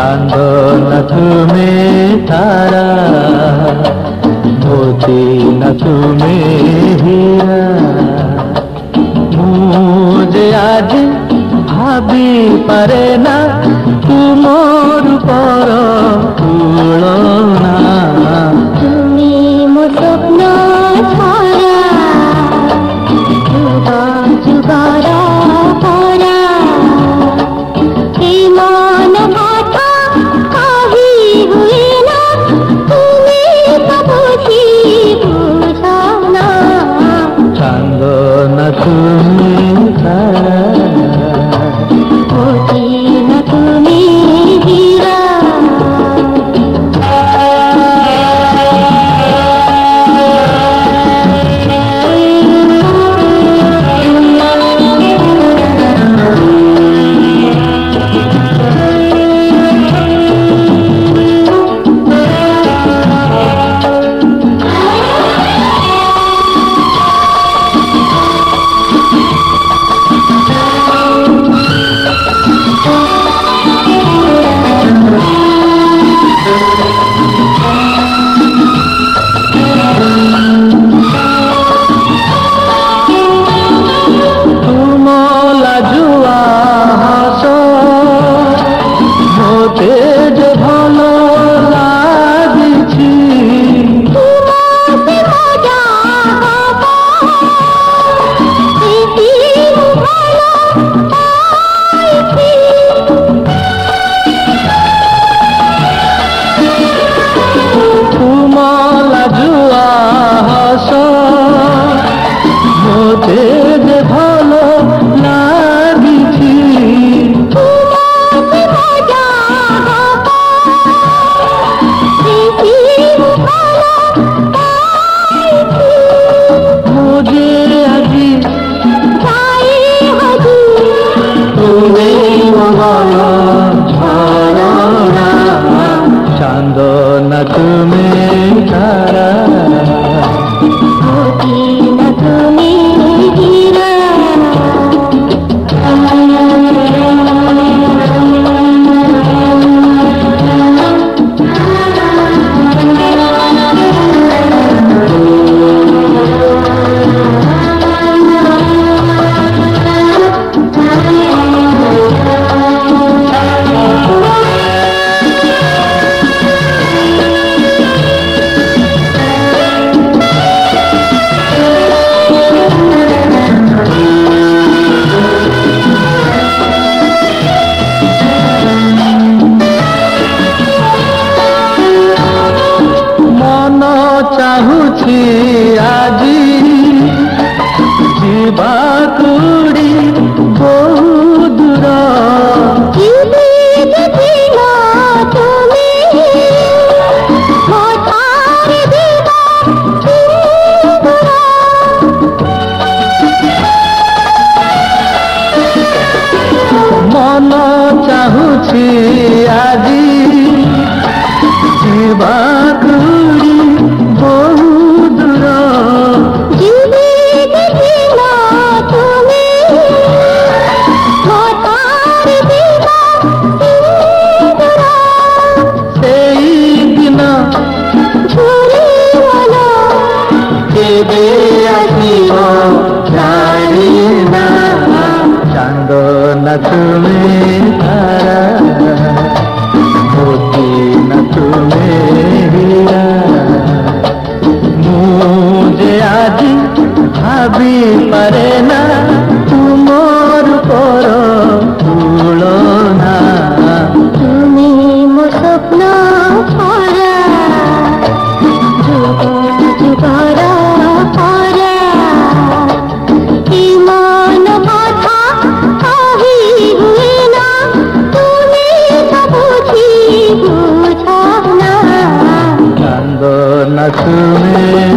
চান্দনা তুমি তারা ধোতি না তুমি হীরা। মুঝে আজ ভাবি পারে না रसूल ଚାହୁଁଛି ଆଜି ଯିବା କୁଡ଼ି ବହୁ ଦୂର মন চাহুছি আজি জীবন चांदो न तू तुम्हें